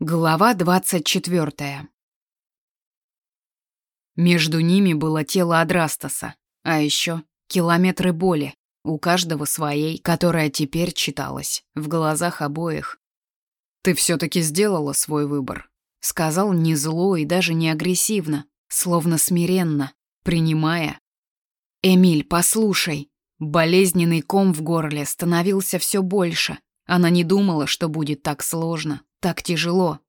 Глава двадцать четвертая. Между ними было тело Адрастаса, а еще километры боли, у каждого своей, которая теперь читалась в глазах обоих. «Ты все-таки сделала свой выбор», — сказал не зло и даже не агрессивно, словно смиренно, принимая. «Эмиль, послушай». Болезненный ком в горле становился все больше. Она не думала, что будет так сложно, так тяжело.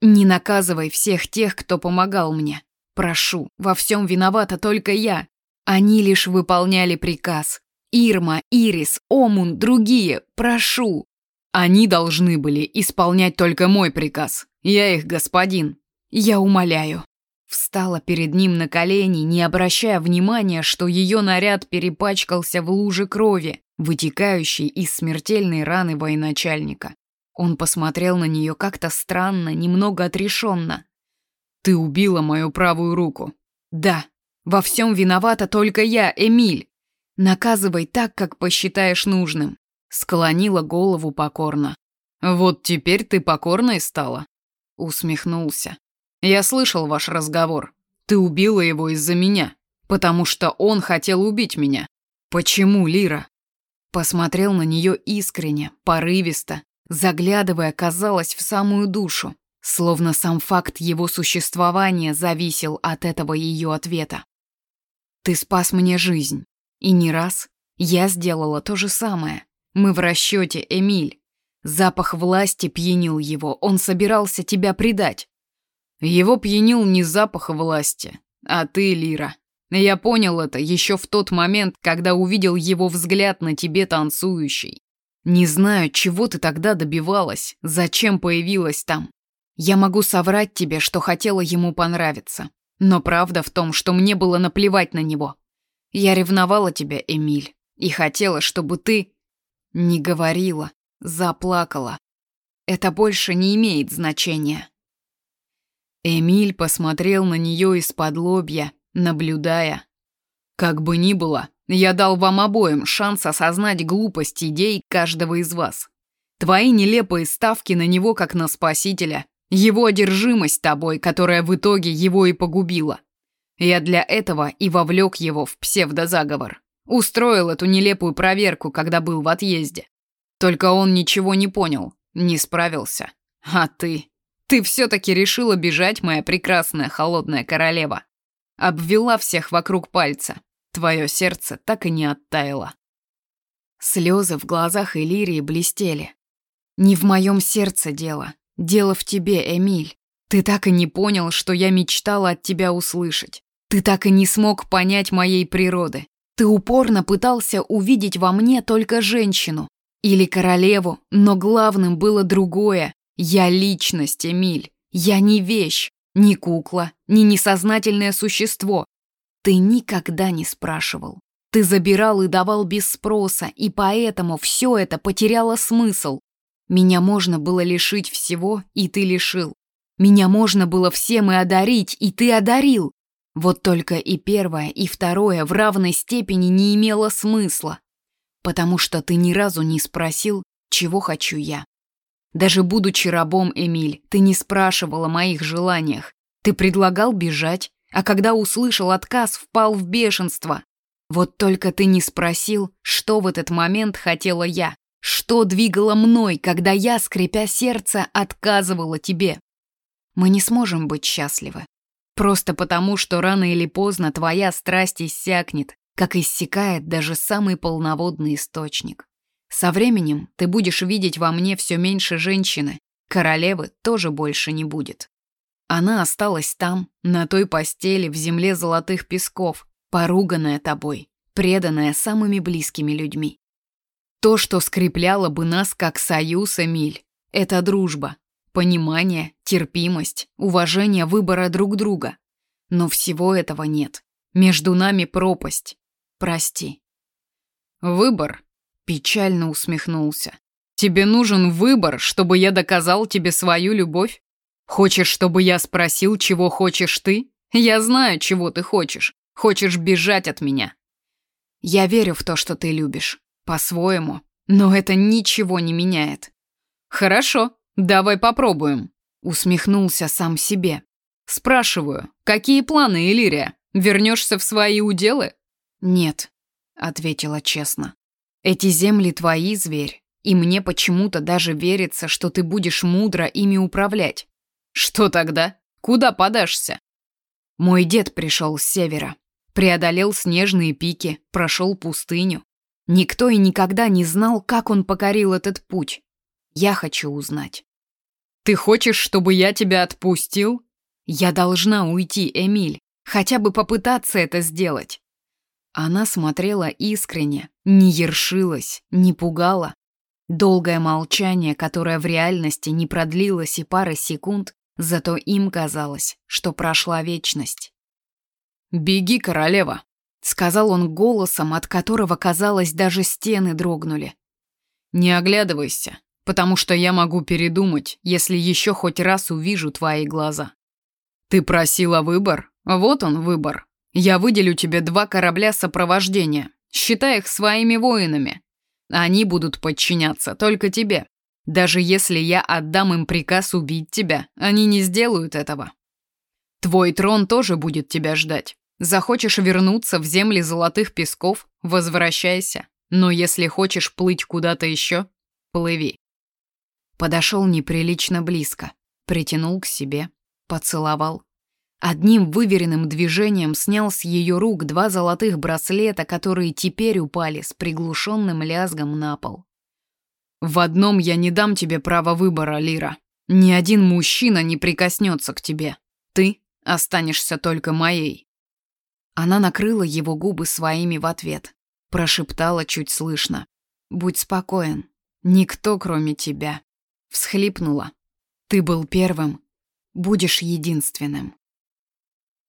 Не наказывай всех тех, кто помогал мне. Прошу, во всем виновата только я. Они лишь выполняли приказ. Ирма, Ирис, Омун, другие, прошу. Они должны были исполнять только мой приказ. Я их господин. Я умоляю. Встала перед ним на колени, не обращая внимания, что ее наряд перепачкался в луже крови, вытекающей из смертельной раны военачальника. Он посмотрел на нее как-то странно, немного отрешенно. «Ты убила мою правую руку». «Да, во всем виновата только я, Эмиль. Наказывай так, как посчитаешь нужным». Склонила голову покорно. «Вот теперь ты покорной стала?» Усмехнулся. «Я слышал ваш разговор. Ты убила его из-за меня, потому что он хотел убить меня. Почему, Лира?» Посмотрел на нее искренне, порывисто, заглядывая, казалось, в самую душу, словно сам факт его существования зависел от этого ее ответа. «Ты спас мне жизнь, и не раз я сделала то же самое. Мы в расчете, Эмиль. Запах власти пьянил его, он собирался тебя предать. Его пьянил не запах власти, а ты, Лира. Я понял это еще в тот момент, когда увидел его взгляд на тебе танцующий. Не знаю, чего ты тогда добивалась, зачем появилась там. Я могу соврать тебе, что хотела ему понравиться. Но правда в том, что мне было наплевать на него. Я ревновала тебя, Эмиль, и хотела, чтобы ты... Не говорила, заплакала. Это больше не имеет значения. Эмиль посмотрел на нее из-под лобья, наблюдая. Как бы ни было, я дал вам обоим шанс осознать глупость идей каждого из вас. Твои нелепые ставки на него как на спасителя, его одержимость тобой, которая в итоге его и погубила. Я для этого и вовлек его в псевдозаговор. Устроил эту нелепую проверку, когда был в отъезде. Только он ничего не понял, не справился. А ты? Ты все-таки решила бежать, моя прекрасная холодная королева. Обвела всех вокруг пальца. Твое сердце так и не оттаяло. Слезы в глазах Элирии блестели. Не в моем сердце дело. Дело в тебе, Эмиль. Ты так и не понял, что я мечтала от тебя услышать. Ты так и не смог понять моей природы. Ты упорно пытался увидеть во мне только женщину или королеву, но главным было другое. Я личность, Эмиль. Я не вещь, не кукла, не несознательное существо. Ты никогда не спрашивал. Ты забирал и давал без спроса, и поэтому все это потеряло смысл. Меня можно было лишить всего, и ты лишил. Меня можно было всем и одарить, и ты одарил. Вот только и первое, и второе в равной степени не имело смысла. Потому что ты ни разу не спросил, чего хочу я. Даже будучи рабом, Эмиль, ты не спрашивал о моих желаниях. Ты предлагал бежать, а когда услышал отказ, впал в бешенство. Вот только ты не спросил, что в этот момент хотела я, что двигало мной, когда я, скрипя сердце, отказывала тебе. Мы не сможем быть счастливы. Просто потому, что рано или поздно твоя страсть иссякнет, как иссякает даже самый полноводный источник. Со временем ты будешь видеть во мне все меньше женщины, королевы тоже больше не будет. Она осталась там, на той постели в земле золотых песков, поруганная тобой, преданная самыми близкими людьми. То, что скрепляло бы нас как союз, Эмиль, это дружба, понимание, терпимость, уважение выбора друг друга. Но всего этого нет. Между нами пропасть. Прости. Выбор? Печально усмехнулся. Тебе нужен выбор, чтобы я доказал тебе свою любовь? Хочешь, чтобы я спросил, чего хочешь ты? Я знаю, чего ты хочешь. Хочешь бежать от меня. Я верю в то, что ты любишь. По-своему. Но это ничего не меняет. Хорошо, давай попробуем. Усмехнулся сам себе. Спрашиваю, какие планы, Элирия? Вернешься в свои уделы? Нет, ответила честно. Эти земли твои, зверь, и мне почему-то даже верится, что ты будешь мудро ими управлять. Что тогда? Куда подашься? Мой дед пришел с севера, преодолел снежные пики, прошел пустыню. Никто и никогда не знал, как он покорил этот путь. Я хочу узнать. Ты хочешь, чтобы я тебя отпустил? Я должна уйти, Эмиль, хотя бы попытаться это сделать. Она смотрела искренне, не ершилась, не пугала. Долгое молчание, которое в реальности не продлилось и пары секунд, зато им казалось, что прошла вечность. «Беги, королева!» — сказал он голосом, от которого, казалось, даже стены дрогнули. «Не оглядывайся, потому что я могу передумать, если еще хоть раз увижу твои глаза. Ты просила выбор? Вот он, выбор. Я выделю тебе два корабля сопровождения, считай их своими воинами. Они будут подчиняться только тебе. Даже если я отдам им приказ убить тебя, они не сделают этого. Твой трон тоже будет тебя ждать. Захочешь вернуться в земли золотых песков – возвращайся. Но если хочешь плыть куда-то еще – плыви. Подошел неприлично близко, притянул к себе, поцеловал. Одним выверенным движением снял с ее рук два золотых браслета, которые теперь упали с приглушенным лязгом на пол. «В одном я не дам тебе права выбора, Лира. Ни один мужчина не прикоснется к тебе. Ты останешься только моей». Она накрыла его губы своими в ответ, прошептала чуть слышно. «Будь спокоен. Никто, кроме тебя». Всхлипнула. «Ты был первым. Будешь единственным».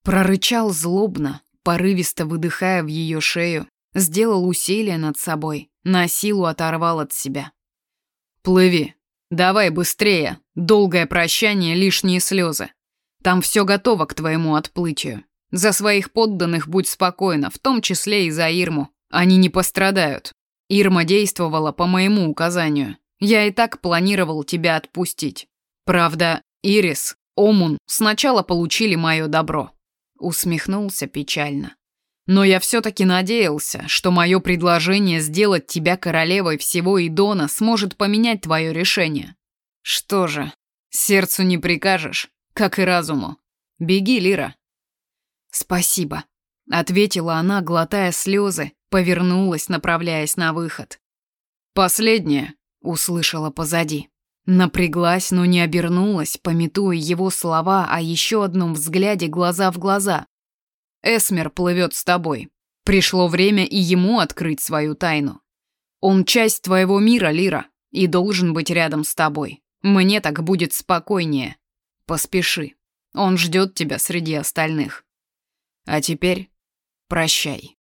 Прорычал злобно, порывисто выдыхая в ее шею, сделал усилие над собой, на силу оторвал от себя. «Плыви. Давай быстрее. Долгое прощание, лишние слезы. Там все готово к твоему отплытию. За своих подданных будь спокойна, в том числе и за Ирму. Они не пострадают. Ирма действовала по моему указанию. Я и так планировал тебя отпустить. Правда, Ирис, Омун сначала получили мое добро. Усмехнулся печально. Но я все-таки надеялся, что мое предложение сделать тебя королевой всего Идона сможет поменять твое решение. Что же, сердцу не прикажешь, как и разуму. Беги, Лира. Спасибо, ответила она, глотая слезы, повернулась, направляясь на выход. Последнее, услышала позади. Напряглась, но не обернулась, пометуя его слова о еще одном взгляде глаза в глаза. «Эсмер плывет с тобой. Пришло время и ему открыть свою тайну. Он часть твоего мира, Лира, и должен быть рядом с тобой. Мне так будет спокойнее. Поспеши. Он ждет тебя среди остальных. А теперь прощай».